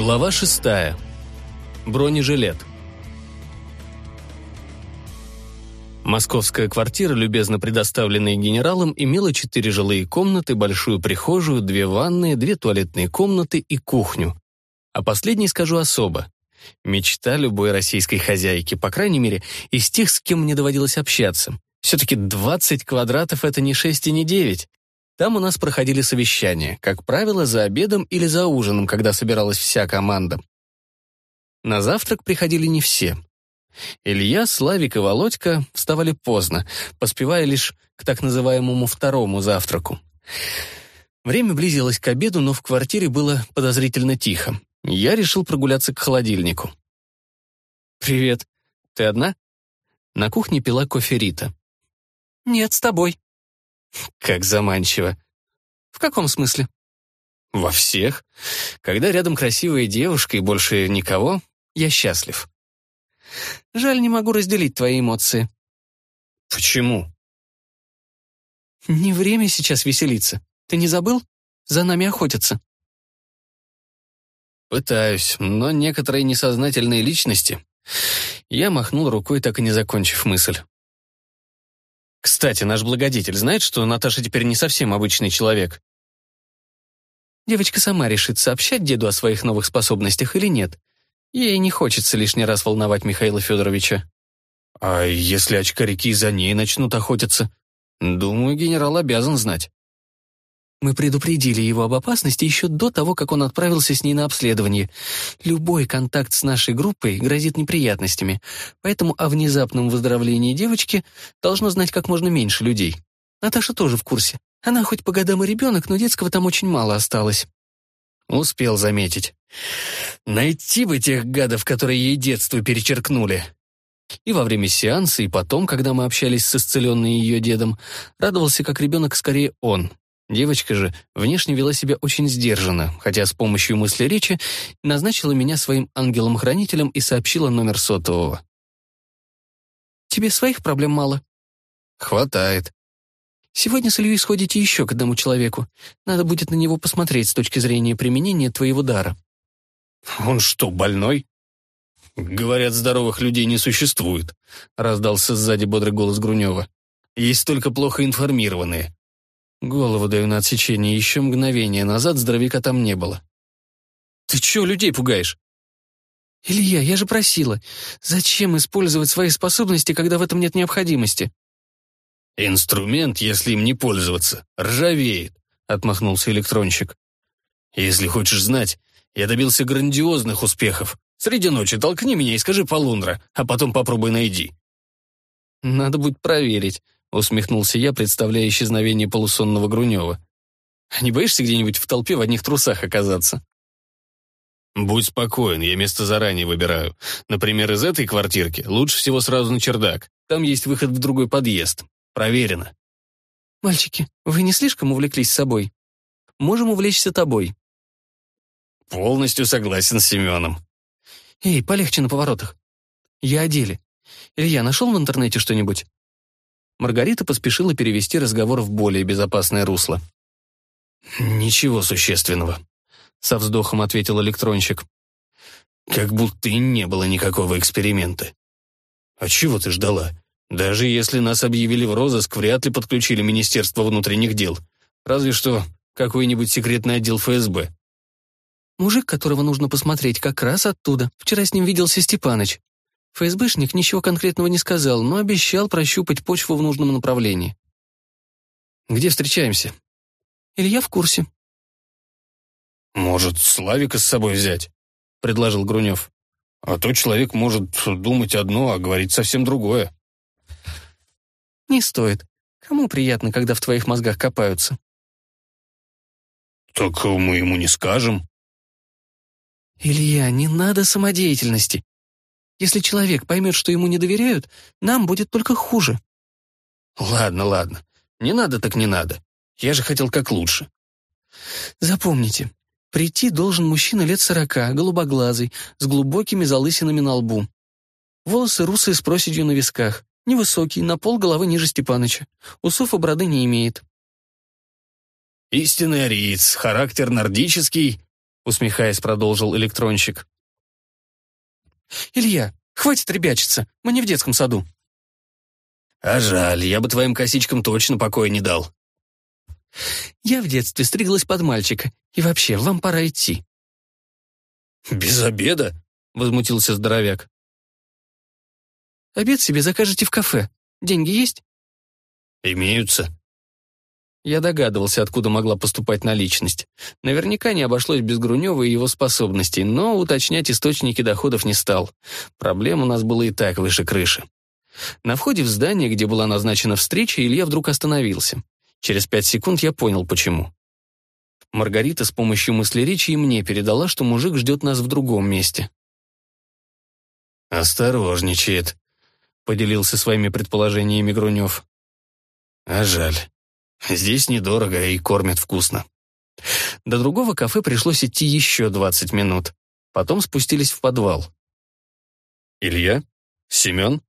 Глава шестая. Бронежилет. Московская квартира, любезно предоставленная генералом, имела четыре жилые комнаты, большую прихожую, две ванные, две туалетные комнаты и кухню. О последней скажу особо. Мечта любой российской хозяйки, по крайней мере, из тех, с кем мне доводилось общаться. Все-таки 20 квадратов — это не 6 и не 9. Там у нас проходили совещания, как правило, за обедом или за ужином, когда собиралась вся команда. На завтрак приходили не все. Илья, Славик и Володька вставали поздно, поспевая лишь к так называемому второму завтраку. Время близилось к обеду, но в квартире было подозрительно тихо. Я решил прогуляться к холодильнику. «Привет. Ты одна?» На кухне пила кофе Рита. «Нет, с тобой». «Как заманчиво». «В каком смысле?» «Во всех. Когда рядом красивая девушка и больше никого, я счастлив». «Жаль, не могу разделить твои эмоции». «Почему?» «Не время сейчас веселиться. Ты не забыл? За нами охотятся». «Пытаюсь, но некоторые несознательные личности...» Я махнул рукой, так и не закончив мысль. «Кстати, наш благодетель знает, что Наташа теперь не совсем обычный человек?» Девочка сама решит, сообщать деду о своих новых способностях или нет. Ей не хочется лишний раз волновать Михаила Федоровича. «А если очкарики за ней начнут охотиться? Думаю, генерал обязан знать». Мы предупредили его об опасности еще до того, как он отправился с ней на обследование. Любой контакт с нашей группой грозит неприятностями, поэтому о внезапном выздоровлении девочки должно знать как можно меньше людей. Наташа тоже в курсе. Она хоть по годам и ребенок, но детского там очень мало осталось. Успел заметить. Найти бы тех гадов, которые ей детство перечеркнули. И во время сеанса, и потом, когда мы общались с исцеленной ее дедом, радовался как ребенок скорее он, Девочка же внешне вела себя очень сдержанно, хотя с помощью мысли речи назначила меня своим ангелом-хранителем и сообщила номер сотового. «Тебе своих проблем мало?» «Хватает». «Сегодня с Ильей сходите еще к одному человеку. Надо будет на него посмотреть с точки зрения применения твоего дара». «Он что, больной?» «Говорят, здоровых людей не существует», — раздался сзади бодрый голос Грунева. «Есть только плохо информированные. Голову даю на отсечение, еще мгновение назад здоровяка там не было. «Ты чего людей пугаешь?» «Илья, я же просила. Зачем использовать свои способности, когда в этом нет необходимости?» «Инструмент, если им не пользоваться, ржавеет», — отмахнулся электронщик. «Если хочешь знать, я добился грандиозных успехов. Среди ночи толкни меня и скажи полундра, а потом попробуй найди». «Надо будет проверить», Усмехнулся я, представляя исчезновение полусонного Грунева. «Не боишься где-нибудь в толпе в одних трусах оказаться?» «Будь спокоен, я место заранее выбираю. Например, из этой квартирки лучше всего сразу на чердак. Там есть выход в другой подъезд. Проверено». «Мальчики, вы не слишком увлеклись собой? Можем увлечься тобой». «Полностью согласен с Семеном». «Эй, полегче на поворотах. Я о деле. Илья, нашел в интернете что-нибудь?» Маргарита поспешила перевести разговор в более безопасное русло. «Ничего существенного», — со вздохом ответил электронщик. «Как будто и не было никакого эксперимента. А чего ты ждала? Даже если нас объявили в розыск, вряд ли подключили Министерство внутренних дел. Разве что какой-нибудь секретный отдел ФСБ». «Мужик, которого нужно посмотреть, как раз оттуда. Вчера с ним виделся Степаныч. ФСБшник ничего конкретного не сказал, но обещал прощупать почву в нужном направлении. «Где встречаемся?» «Илья в курсе». «Может, Славика с собой взять?» — предложил Грунев. «А то человек может думать одно, а говорить совсем другое». «Не стоит. Кому приятно, когда в твоих мозгах копаются?» «Так мы ему не скажем». «Илья, не надо самодеятельности. Если человек поймет, что ему не доверяют, нам будет только хуже». «Ладно, ладно. Не надо так не надо. Я же хотел как лучше». «Запомните, прийти должен мужчина лет сорока, голубоглазый, с глубокими залысинами на лбу. Волосы русые с проседью на висках, невысокий, на пол головы ниже Степаныча. Усов и бороды не имеет». «Истинный ариец, характер нордический усмехаясь, продолжил электронщик. «Илья, хватит ребячиться, мы не в детском саду». «А жаль, я бы твоим косичкам точно покоя не дал». «Я в детстве стриглась под мальчика, и вообще, вам пора идти». «Без обеда?» — возмутился здоровяк. «Обед себе закажете в кафе. Деньги есть?» «Имеются». Я догадывался, откуда могла поступать наличность. Наверняка не обошлось без Грунева и его способностей, но уточнять источники доходов не стал. Проблем у нас было и так выше крыши. На входе в здание, где была назначена встреча, Илья вдруг остановился. Через пять секунд я понял, почему. Маргарита с помощью мыслеречи и мне передала, что мужик ждет нас в другом месте. «Осторожничает», — поделился своими предположениями Грунев. «А жаль. Здесь недорого и кормят вкусно». До другого кафе пришлось идти еще двадцать минут. Потом спустились в подвал. «Илья? Семен?»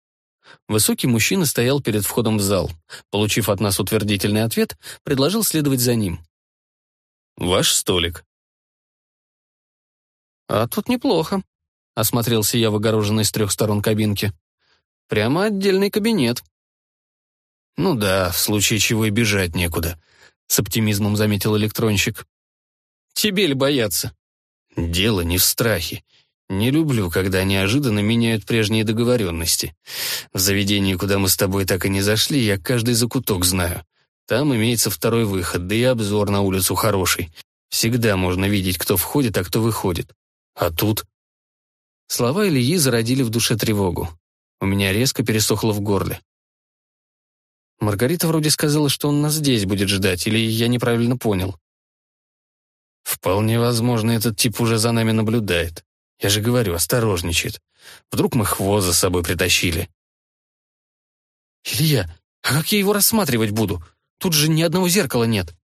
Высокий мужчина стоял перед входом в зал. Получив от нас утвердительный ответ, предложил следовать за ним. «Ваш столик». «А тут неплохо», — осмотрелся я в огороженной с трех сторон кабинке. «Прямо отдельный кабинет». «Ну да, в случае чего и бежать некуда», — с оптимизмом заметил электронщик. «Тебе ли бояться?» «Дело не в страхе. Не люблю, когда неожиданно меняют прежние договоренности. В заведении, куда мы с тобой так и не зашли, я каждый закуток знаю. Там имеется второй выход, да и обзор на улицу хороший. Всегда можно видеть, кто входит, а кто выходит. А тут... Слова Ильи зародили в душе тревогу. У меня резко пересохло в горле. Маргарита вроде сказала, что он нас здесь будет ждать, или я неправильно понял? Вполне возможно, этот тип уже за нами наблюдает. Я же говорю, осторожничает. Вдруг мы хвост за собой притащили. Илья, а как я его рассматривать буду? Тут же ни одного зеркала нет.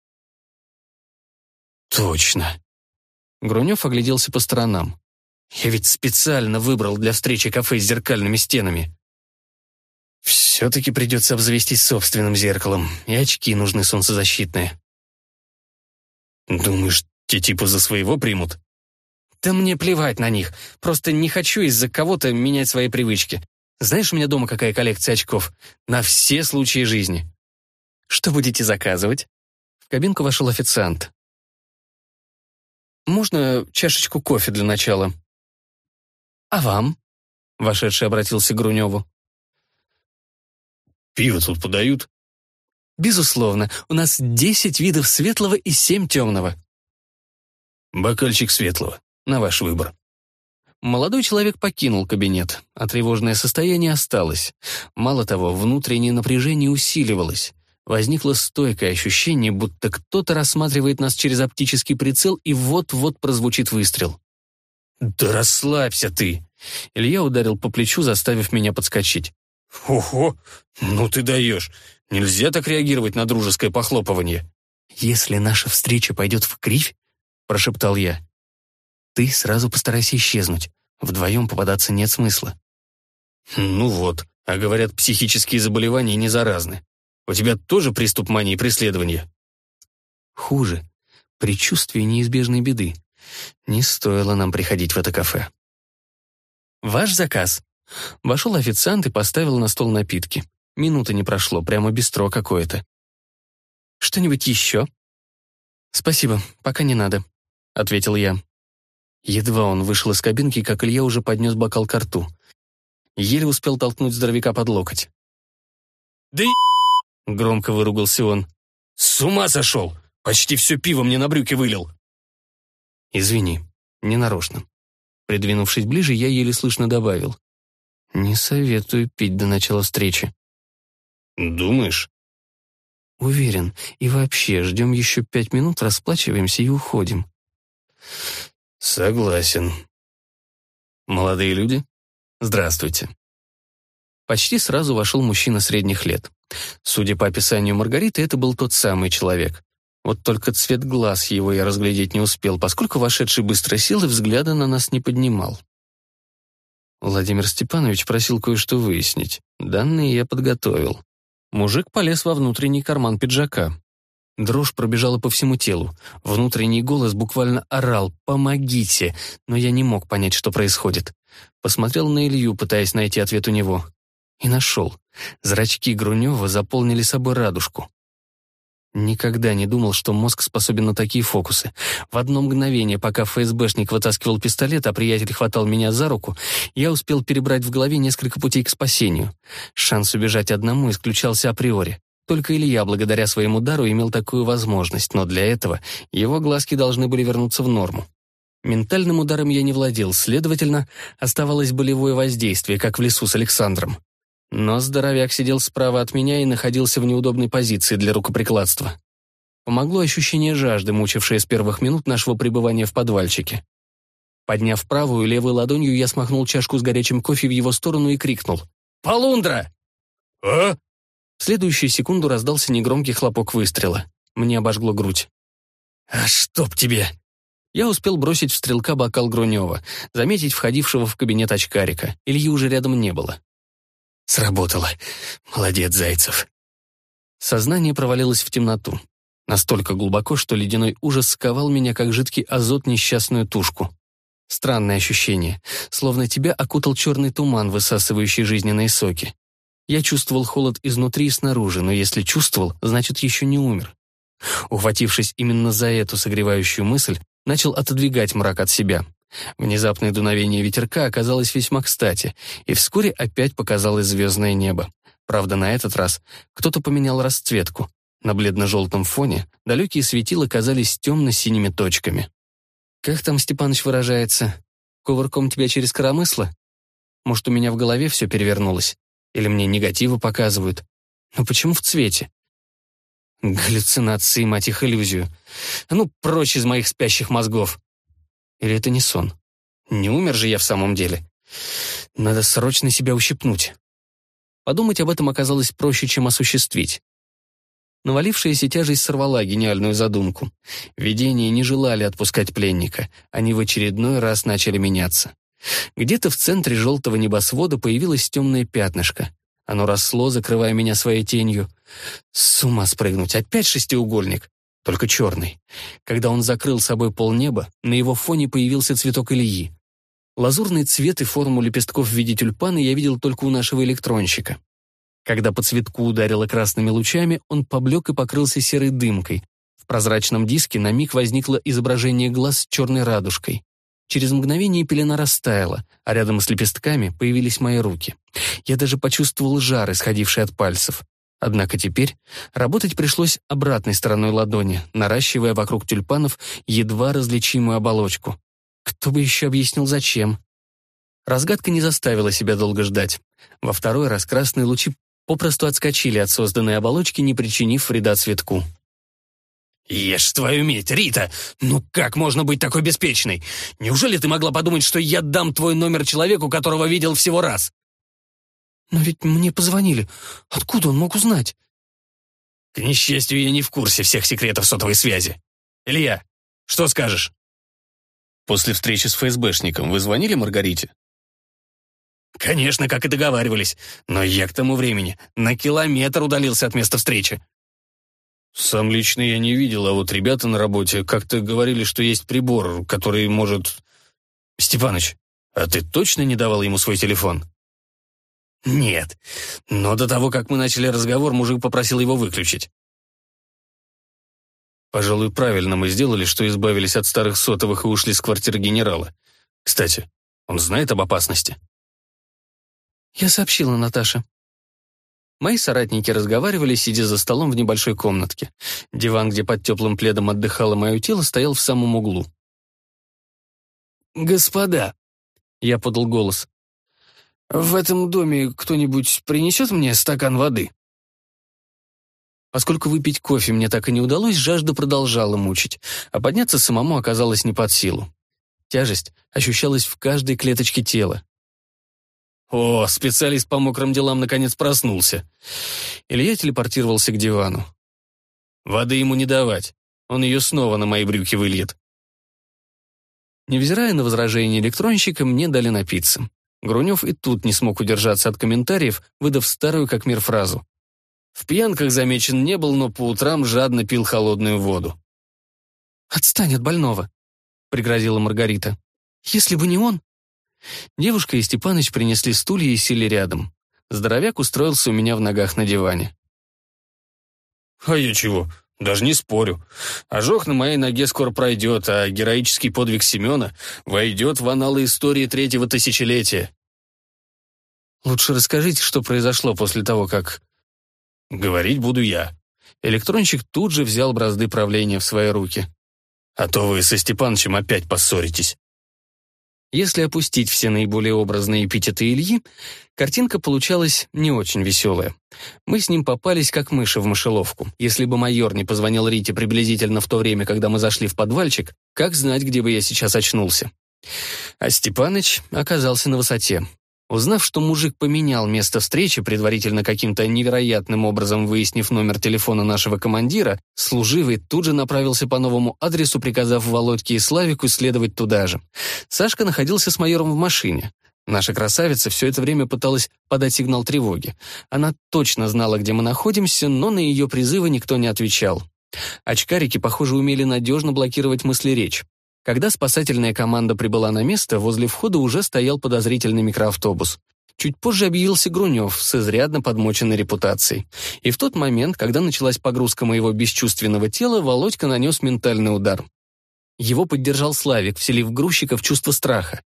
Точно. Грунев огляделся по сторонам. Я ведь специально выбрал для встречи кафе с зеркальными стенами. Все-таки придется обзавестись собственным зеркалом, и очки нужны солнцезащитные. Думаешь, те типа за своего примут? Да мне плевать на них. Просто не хочу из-за кого-то менять свои привычки. Знаешь, у меня дома какая коллекция очков? На все случаи жизни. Что будете заказывать? В кабинку вошел официант. Можно чашечку кофе для начала? А вам? Вошедший обратился к Груневу. Пиво тут подают? Безусловно, у нас десять видов светлого и семь темного. Бокальчик светлого. На ваш выбор». Молодой человек покинул кабинет, а тревожное состояние осталось. Мало того, внутреннее напряжение усиливалось. Возникло стойкое ощущение, будто кто-то рассматривает нас через оптический прицел и вот-вот прозвучит выстрел. «Да расслабься ты!» Илья ударил по плечу, заставив меня подскочить. «Ого! Ну ты даешь! Нельзя так реагировать на дружеское похлопывание!» «Если наша встреча пойдет в кривь, — прошептал я, ты сразу постарайся исчезнуть. Вдвоем попадаться нет смысла. Ну вот, а говорят, психические заболевания не заразны. У тебя тоже приступ мании преследования? Хуже. Предчувствие неизбежной беды. Не стоило нам приходить в это кафе. «Ваш заказ». Вошел официант и поставил на стол напитки. Минуты не прошло, прямо бистро какое-то. «Что-нибудь еще?» «Спасибо, пока не надо», — ответил я. Едва он вышел из кабинки, как Илья уже поднес бокал к рту. Еле успел толкнуть здоровяка под локоть. «Да и...» — громко выругался он. «С ума сошел! Почти все пиво мне на брюки вылил!» «Извини, ненарочно». Придвинувшись ближе, я еле слышно добавил. «Не советую пить до начала встречи». «Думаешь?» «Уверен. И вообще, ждем еще пять минут, расплачиваемся и уходим». Согласен. Молодые люди, здравствуйте. Почти сразу вошел мужчина средних лет. Судя по описанию Маргариты, это был тот самый человек. Вот только цвет глаз его я разглядеть не успел, поскольку вошедший быстро сел и взгляда на нас не поднимал. Владимир Степанович просил кое-что выяснить. Данные я подготовил. Мужик полез во внутренний карман пиджака. Дрожь пробежала по всему телу. Внутренний голос буквально орал «Помогите!», но я не мог понять, что происходит. Посмотрел на Илью, пытаясь найти ответ у него. И нашел. Зрачки Грунева заполнили собой радужку. Никогда не думал, что мозг способен на такие фокусы. В одно мгновение, пока ФСБшник вытаскивал пистолет, а приятель хватал меня за руку, я успел перебрать в голове несколько путей к спасению. Шанс убежать одному исключался априори. Только Илья, благодаря своему дару, имел такую возможность, но для этого его глазки должны были вернуться в норму. Ментальным ударом я не владел, следовательно, оставалось болевое воздействие, как в лесу с Александром. Но здоровяк сидел справа от меня и находился в неудобной позиции для рукоприкладства. Помогло ощущение жажды, мучившее с первых минут нашего пребывания в подвальчике. Подняв правую и левой ладонью, я смахнул чашку с горячим кофе в его сторону и крикнул. «Полундра!» «А?» В следующую секунду раздался негромкий хлопок выстрела. Мне обожгло грудь. «А чтоб тебе!» Я успел бросить в стрелка бокал Грунева, заметить входившего в кабинет очкарика. Ильи уже рядом не было. Сработало. Молодец, Зайцев. Сознание провалилось в темноту. Настолько глубоко, что ледяной ужас сковал меня, как жидкий азот несчастную тушку. Странное ощущение, словно тебя окутал черный туман, высасывающий жизненные соки. Я чувствовал холод изнутри и снаружи, но если чувствовал, значит, еще не умер. Ухватившись именно за эту согревающую мысль, начал отодвигать мрак от себя. Внезапное дуновение ветерка оказалось весьма кстати, и вскоре опять показалось звездное небо. Правда, на этот раз кто-то поменял расцветку. На бледно-желтом фоне далекие светила казались темно-синими точками. «Как там Степаныч выражается? Кувырком тебя через коромысло? Может, у меня в голове все перевернулось? Или мне негативы показывают? Но почему в цвете?» Галлюцинации, мать их, иллюзию. Ну, прочь из моих спящих мозгов. Или это не сон? Не умер же я в самом деле. Надо срочно себя ущипнуть. Подумать об этом оказалось проще, чем осуществить. Навалившаяся тяжесть сорвала гениальную задумку. Видения не желали отпускать пленника. Они в очередной раз начали меняться. Где-то в центре желтого небосвода появилось темное пятнышко. Оно росло, закрывая меня своей тенью. С ума спрыгнуть, опять шестиугольник только черный. Когда он закрыл собой полнеба, на его фоне появился цветок Ильи. Лазурный цвет и форму лепестков в виде тюльпана я видел только у нашего электронщика. Когда по цветку ударило красными лучами, он поблек и покрылся серой дымкой. В прозрачном диске на миг возникло изображение глаз с черной радужкой. Через мгновение пелена растаяла, а рядом с лепестками появились мои руки. Я даже почувствовал жар, исходивший от пальцев. Однако теперь работать пришлось обратной стороной ладони, наращивая вокруг тюльпанов едва различимую оболочку. Кто бы еще объяснил, зачем? Разгадка не заставила себя долго ждать. Во второй раз красные лучи попросту отскочили от созданной оболочки, не причинив вреда цветку. «Ешь твою медь, Рита! Ну как можно быть такой беспечной? Неужели ты могла подумать, что я дам твой номер человеку, которого видел всего раз?» «Но ведь мне позвонили. Откуда он мог узнать?» «К несчастью, я не в курсе всех секретов сотовой связи. Илья, что скажешь?» «После встречи с ФСБшником вы звонили Маргарите?» «Конечно, как и договаривались. Но я к тому времени на километр удалился от места встречи». «Сам лично я не видел, а вот ребята на работе как-то говорили, что есть прибор, который может...» «Степаныч, а ты точно не давал ему свой телефон?» «Нет. Но до того, как мы начали разговор, мужик попросил его выключить». «Пожалуй, правильно мы сделали, что избавились от старых сотовых и ушли с квартиры генерала. Кстати, он знает об опасности?» «Я сообщила Наташе». Мои соратники разговаривали, сидя за столом в небольшой комнатке. Диван, где под теплым пледом отдыхало мое тело, стоял в самом углу. «Господа!» — я подал голос. «В этом доме кто-нибудь принесет мне стакан воды?» Поскольку выпить кофе мне так и не удалось, жажда продолжала мучить, а подняться самому оказалось не под силу. Тяжесть ощущалась в каждой клеточке тела. О, специалист по мокрым делам наконец проснулся. Илья телепортировался к дивану. Воды ему не давать, он ее снова на мои брюки выльет. Невзирая на возражение электронщика, мне дали напиться. Грунев и тут не смог удержаться от комментариев, выдав старую как мир фразу. В пьянках замечен не был, но по утрам жадно пил холодную воду. «Отстань от больного», — пригрозила Маргарита. «Если бы не он...» Девушка и Степаныч принесли стулья и сели рядом. Здоровяк устроился у меня в ногах на диване. «А я чего? Даже не спорю. Ожог на моей ноге скоро пройдет, а героический подвиг Семена войдет в аналы истории третьего тысячелетия. Лучше расскажите, что произошло после того, как... Говорить буду я. Электронщик тут же взял бразды правления в свои руки. А то вы со Степанычем опять поссоритесь. Если опустить все наиболее образные эпитеты Ильи, картинка получалась не очень веселая. Мы с ним попались как мыши в мышеловку. Если бы майор не позвонил Рите приблизительно в то время, когда мы зашли в подвальчик, как знать, где бы я сейчас очнулся? А Степаныч оказался на высоте. Узнав, что мужик поменял место встречи, предварительно каким-то невероятным образом выяснив номер телефона нашего командира, служивый тут же направился по новому адресу, приказав Володьке и Славику следовать туда же. Сашка находился с майором в машине. Наша красавица все это время пыталась подать сигнал тревоги. Она точно знала, где мы находимся, но на ее призывы никто не отвечал. Очкарики, похоже, умели надежно блокировать мысли речь. Когда спасательная команда прибыла на место, возле входа уже стоял подозрительный микроавтобус. Чуть позже объявился Грунев с изрядно подмоченной репутацией. И в тот момент, когда началась погрузка моего бесчувственного тела, Володька нанес ментальный удар. Его поддержал Славик, вселив грузчика в чувство страха.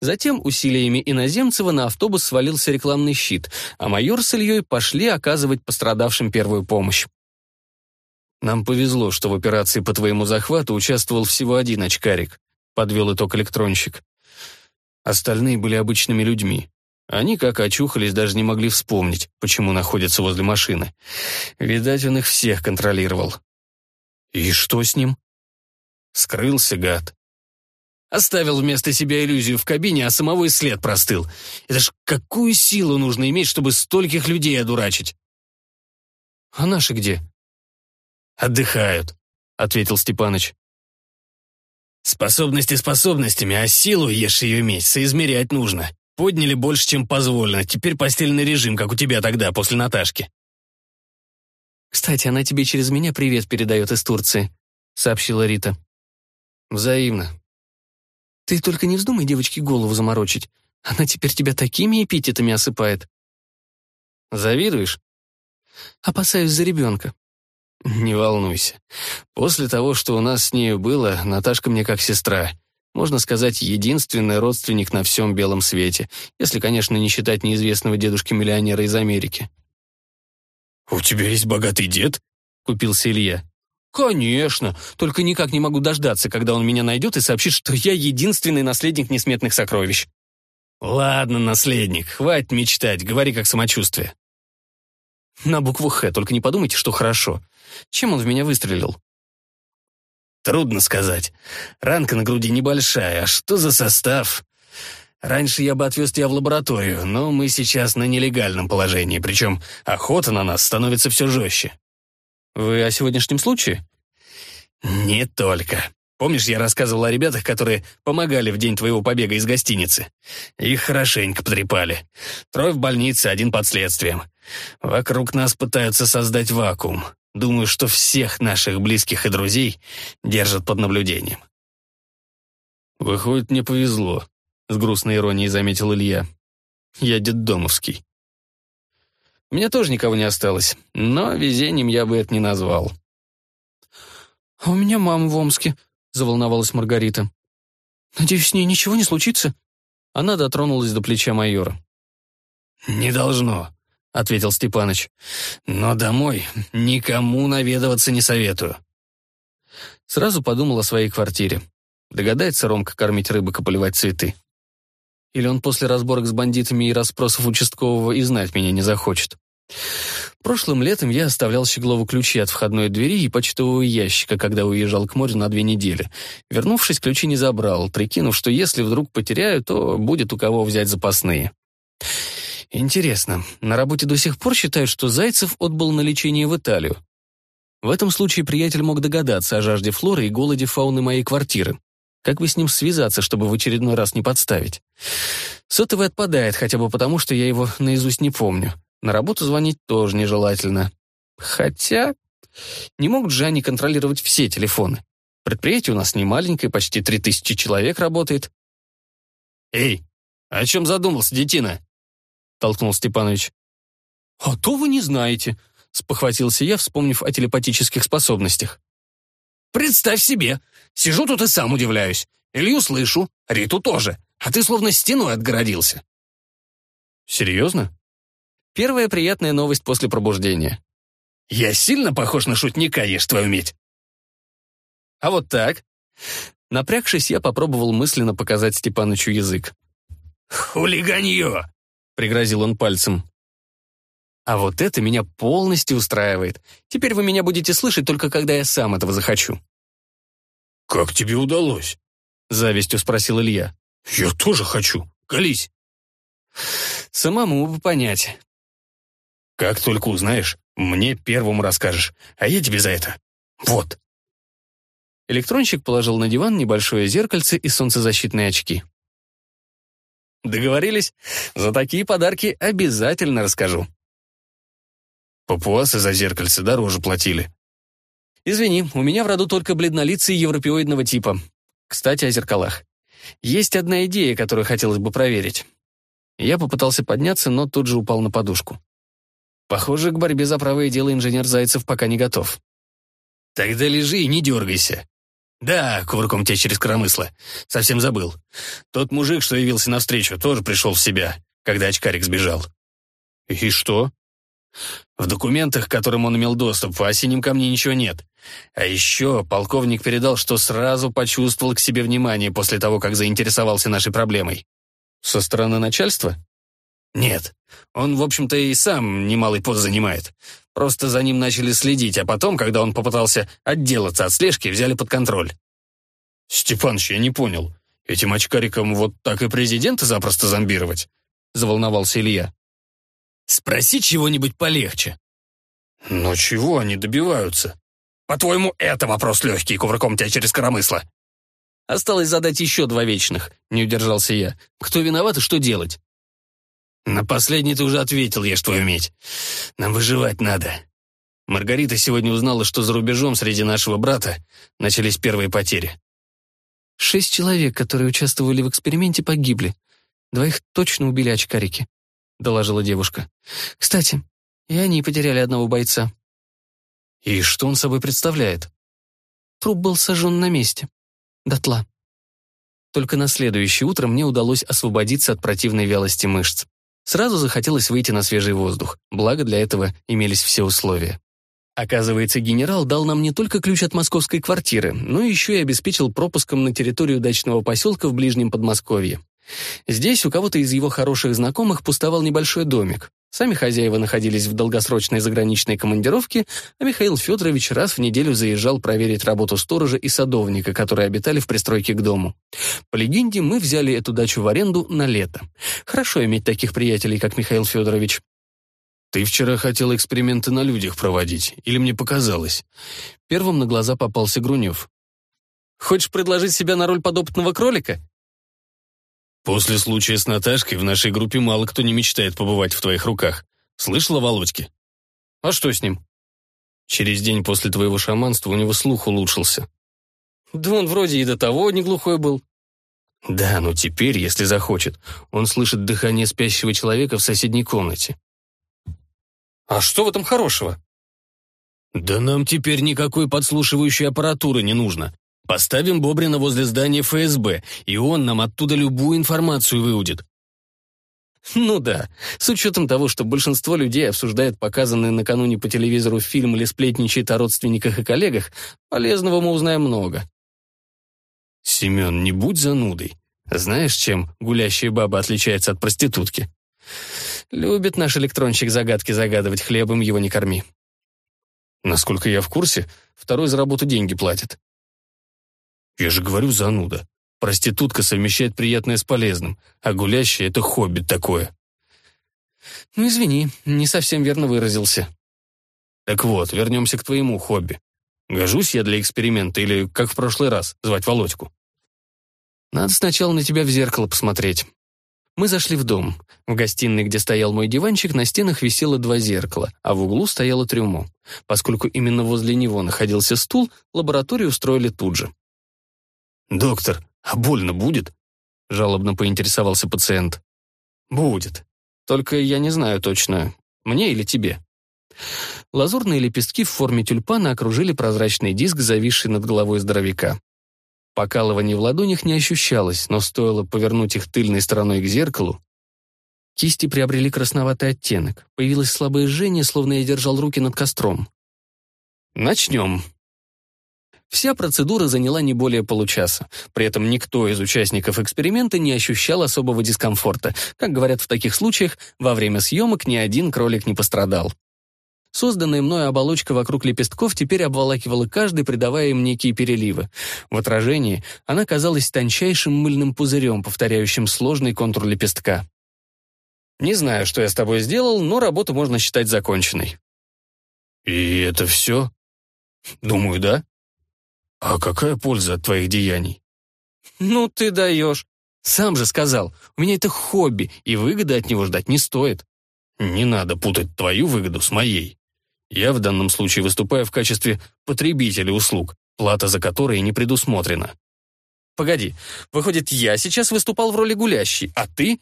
Затем усилиями Иноземцева на автобус свалился рекламный щит, а майор с Ильей пошли оказывать пострадавшим первую помощь. «Нам повезло, что в операции по твоему захвату участвовал всего один очкарик», — подвел итог электронщик. Остальные были обычными людьми. Они, как очухались, даже не могли вспомнить, почему находятся возле машины. Видать, он их всех контролировал. «И что с ним?» Скрылся гад. Оставил вместо себя иллюзию в кабине, а самого и след простыл. Это ж какую силу нужно иметь, чтобы стольких людей одурачить? «А наши где?» «Отдыхают», — ответил Степаныч. «Способности способностями, а силу, ешь ее иметь, соизмерять нужно. Подняли больше, чем позволено. Теперь постельный режим, как у тебя тогда, после Наташки». «Кстати, она тебе через меня привет передает из Турции», — сообщила Рита. «Взаимно». «Ты только не вздумай девочке голову заморочить. Она теперь тебя такими эпитетами осыпает». «Завидуешь?» «Опасаюсь за ребенка. «Не волнуйся. После того, что у нас с нею было, Наташка мне как сестра. Можно сказать, единственный родственник на всем белом свете, если, конечно, не считать неизвестного дедушки-миллионера из Америки». «У тебя есть богатый дед?» — купился Илья. «Конечно, только никак не могу дождаться, когда он меня найдет и сообщит, что я единственный наследник несметных сокровищ». «Ладно, наследник, хватит мечтать, говори как самочувствие». На букву «Х», только не подумайте, что хорошо. Чем он в меня выстрелил? Трудно сказать. Ранка на груди небольшая, а что за состав? Раньше я бы отвез тебя в лабораторию, но мы сейчас на нелегальном положении, причем охота на нас становится все жестче. Вы о сегодняшнем случае? Не только. Помнишь, я рассказывал о ребятах, которые помогали в день твоего побега из гостиницы? Их хорошенько потрепали. Трое в больнице, один под следствием. Вокруг нас пытаются создать вакуум. Думаю, что всех наших близких и друзей держат под наблюдением. «Выходит, мне повезло», — с грустной иронией заметил Илья. «Я детдомовский». У меня тоже никого не осталось, но везением я бы это не назвал. «А у меня мама в Омске», — заволновалась Маргарита. «Надеюсь, с ней ничего не случится?» Она дотронулась до плеча майора. «Не должно. — ответил Степаныч. «Но домой никому наведываться не советую». Сразу подумал о своей квартире. Догадается Ромка кормить рыбок и поливать цветы? Или он после разборок с бандитами и расспросов участкового и знать меня не захочет? Прошлым летом я оставлял Щеглову ключи от входной двери и почтового ящика, когда уезжал к морю на две недели. Вернувшись, ключи не забрал, прикинув, что если вдруг потеряю, то будет у кого взять запасные. Интересно, на работе до сих пор считают, что Зайцев отбыл на лечение в Италию? В этом случае приятель мог догадаться о жажде флоры и голоде фауны моей квартиры. Как бы с ним связаться, чтобы в очередной раз не подставить? Сотовый отпадает, хотя бы потому, что я его наизусть не помню. На работу звонить тоже нежелательно. Хотя не могут же они контролировать все телефоны. Предприятие у нас не маленькое, почти три тысячи человек работает. «Эй, о чем задумался, детина?» — толкнул Степанович. «А то вы не знаете», — спохватился я, вспомнив о телепатических способностях. «Представь себе, сижу тут и сам удивляюсь. Илью слышу, Риту тоже, а ты словно стеной отгородился». «Серьезно?» Первая приятная новость после пробуждения. «Я сильно похож на шутника, ешь твою медь?» «А вот так?» Напрягшись, я попробовал мысленно показать Степанычу язык. «Хулиганье!» — пригрозил он пальцем. А вот это меня полностью устраивает. Теперь вы меня будете слышать только когда я сам этого захочу. «Как тебе удалось?» — завистью спросил Илья. «Я тоже хочу. Колись». «Самому бы понять». «Как только узнаешь, мне первому расскажешь, а я тебе за это. Вот». Электронщик положил на диван небольшое зеркальце и солнцезащитные очки. «Договорились? За такие подарки обязательно расскажу». Папуасы за зеркальце дороже платили. Извини, у меня в роду только бледнолицые европеоидного типа. Кстати, о зеркалах. Есть одна идея, которую хотелось бы проверить. Я попытался подняться, но тут же упал на подушку. Похоже, к борьбе за правое дело инженер Зайцев пока не готов. Тогда лежи и не дергайся. Да, кувырком тебя через коромысло. Совсем забыл. Тот мужик, что явился навстречу, тоже пришел в себя, когда очкарик сбежал. И что? В документах, к которым он имел доступ, о синем камне ничего нет. А еще полковник передал, что сразу почувствовал к себе внимание после того, как заинтересовался нашей проблемой. Со стороны начальства? Нет. Он, в общем-то, и сам немалый пост занимает. Просто за ним начали следить, а потом, когда он попытался отделаться от слежки, взяли под контроль. «Степаныч, я не понял. Этим очкариком вот так и президента запросто зомбировать?» — заволновался Илья. Спроси чего-нибудь полегче». «Но чего они добиваются?» «По-твоему, это вопрос легкий, кувырком тебя через коромысло». Осталось задать еще два вечных, не удержался я. Кто виноват и что делать? На последний ты уже ответил, ешь твою медь. Нам выживать надо. Маргарита сегодня узнала, что за рубежом среди нашего брата начались первые потери. Шесть человек, которые участвовали в эксперименте, погибли. Двоих точно убили очкарики. — доложила девушка. «Кстати, и они потеряли одного бойца». «И что он собой представляет?» Труп был сожжен на месте. Дотла. Только на следующее утро мне удалось освободиться от противной вялости мышц. Сразу захотелось выйти на свежий воздух, благо для этого имелись все условия. Оказывается, генерал дал нам не только ключ от московской квартиры, но еще и обеспечил пропуском на территорию дачного поселка в ближнем Подмосковье. Здесь у кого-то из его хороших знакомых пустовал небольшой домик. Сами хозяева находились в долгосрочной заграничной командировке, а Михаил Федорович раз в неделю заезжал проверить работу сторожа и садовника, которые обитали в пристройке к дому. По легенде, мы взяли эту дачу в аренду на лето. Хорошо иметь таких приятелей, как Михаил Федорович. «Ты вчера хотел эксперименты на людях проводить, или мне показалось?» Первым на глаза попался Грунев. «Хочешь предложить себя на роль подопытного кролика?» После случая с Наташкой в нашей группе мало кто не мечтает побывать в твоих руках. Слышала Володьки? А что с ним? Через день после твоего шаманства у него слух улучшился. Да он вроде и до того не глухой был. Да, но теперь, если захочет, он слышит дыхание спящего человека в соседней комнате. А что в этом хорошего? Да нам теперь никакой подслушивающей аппаратуры не нужно. Поставим Бобрина возле здания ФСБ, и он нам оттуда любую информацию выудит. Ну да, с учетом того, что большинство людей обсуждает показанные накануне по телевизору фильм или сплетничает о родственниках и коллегах, полезного мы узнаем много. Семен, не будь занудой. Знаешь, чем гулящая баба отличается от проститутки? Любит наш электронщик загадки загадывать, хлебом его не корми. Насколько я в курсе, второй за работу деньги платит. Я же говорю, зануда. Проститутка совмещает приятное с полезным, а гулящая — это хобби такое. Ну, извини, не совсем верно выразился. Так вот, вернемся к твоему хобби. Гожусь я для эксперимента или, как в прошлый раз, звать Володьку? Надо сначала на тебя в зеркало посмотреть. Мы зашли в дом. В гостиной, где стоял мой диванчик, на стенах висело два зеркала, а в углу стояло трюмо. Поскольку именно возле него находился стул, лабораторию устроили тут же. «Доктор, а больно будет?» — жалобно поинтересовался пациент. «Будет. Только я не знаю точно, мне или тебе». Лазурные лепестки в форме тюльпана окружили прозрачный диск, зависший над головой здоровяка. Покалывание в ладонях не ощущалось, но стоило повернуть их тыльной стороной к зеркалу. Кисти приобрели красноватый оттенок. Появилось слабое жжение, словно я держал руки над костром. «Начнем», Вся процедура заняла не более получаса. При этом никто из участников эксперимента не ощущал особого дискомфорта. Как говорят в таких случаях, во время съемок ни один кролик не пострадал. Созданная мною оболочка вокруг лепестков теперь обволакивала каждый, придавая им некие переливы. В отражении она казалась тончайшим мыльным пузырем, повторяющим сложный контур лепестка. Не знаю, что я с тобой сделал, но работу можно считать законченной. И это все? Думаю, да. А какая польза от твоих деяний? Ну ты даешь. Сам же сказал, у меня это хобби, и выгоды от него ждать не стоит. Не надо путать твою выгоду с моей. Я в данном случае выступаю в качестве потребителя услуг, плата за которые не предусмотрена. Погоди, выходит, я сейчас выступал в роли гулящей, а ты?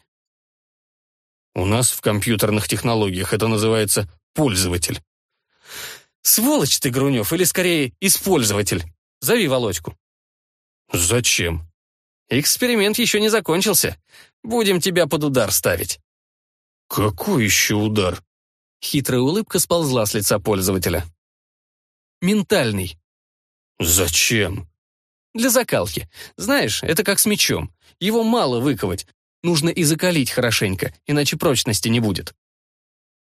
У нас в компьютерных технологиях это называется пользователь. Сволочь ты, Грунев, или скорее использователь. Зови Володьку. Зачем? Эксперимент еще не закончился. Будем тебя под удар ставить. Какой еще удар? Хитрая улыбка сползла с лица пользователя. Ментальный. Зачем? Для закалки. Знаешь, это как с мечом. Его мало выковать. Нужно и закалить хорошенько, иначе прочности не будет.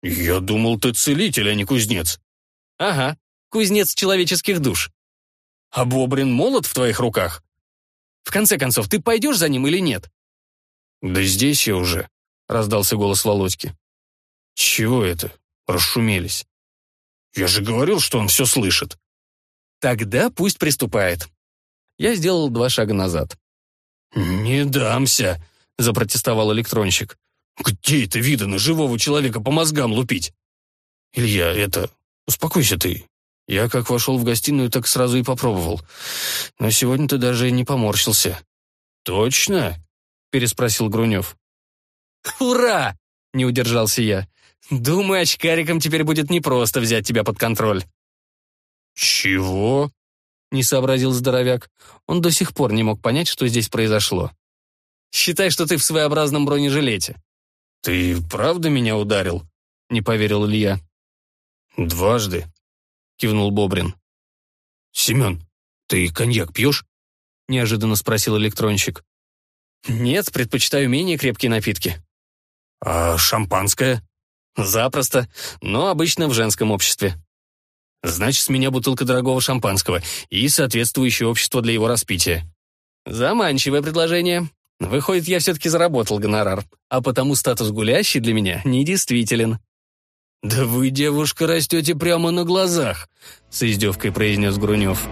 Я думал, ты целитель, а не кузнец. Ага, кузнец человеческих душ. А Бобрин молот в твоих руках? В конце концов, ты пойдешь за ним или нет? Да здесь я уже, раздался голос Володьки. Чего это? Расшумелись. Я же говорил, что он все слышит. Тогда пусть приступает. Я сделал два шага назад. «Не дамся», — запротестовал электронщик. «Где это видано живого человека по мозгам лупить?» «Илья, это... Успокойся ты. Я как вошел в гостиную, так сразу и попробовал. Но сегодня ты даже не поморщился». «Точно?» — переспросил Грунев. «Ура!» — не удержался я. Думаю, очкарикам теперь будет непросто взять тебя под контроль». «Чего?» — не сообразил здоровяк. Он до сих пор не мог понять, что здесь произошло. «Считай, что ты в своеобразном бронежилете». «Ты правда меня ударил?» — не поверил Илья. «Дважды», — кивнул Бобрин. «Семен, ты коньяк пьешь?» — неожиданно спросил электронщик. «Нет, предпочитаю менее крепкие напитки». «А шампанское?» Запросто, но обычно в женском обществе. Значит, с меня бутылка дорогого шампанского и соответствующее общество для его распития. Заманчивое предложение. Выходит, я все-таки заработал гонорар, а потому статус гулящий для меня недействителен. «Да вы, девушка, растете прямо на глазах», — с издевкой произнес Грунев.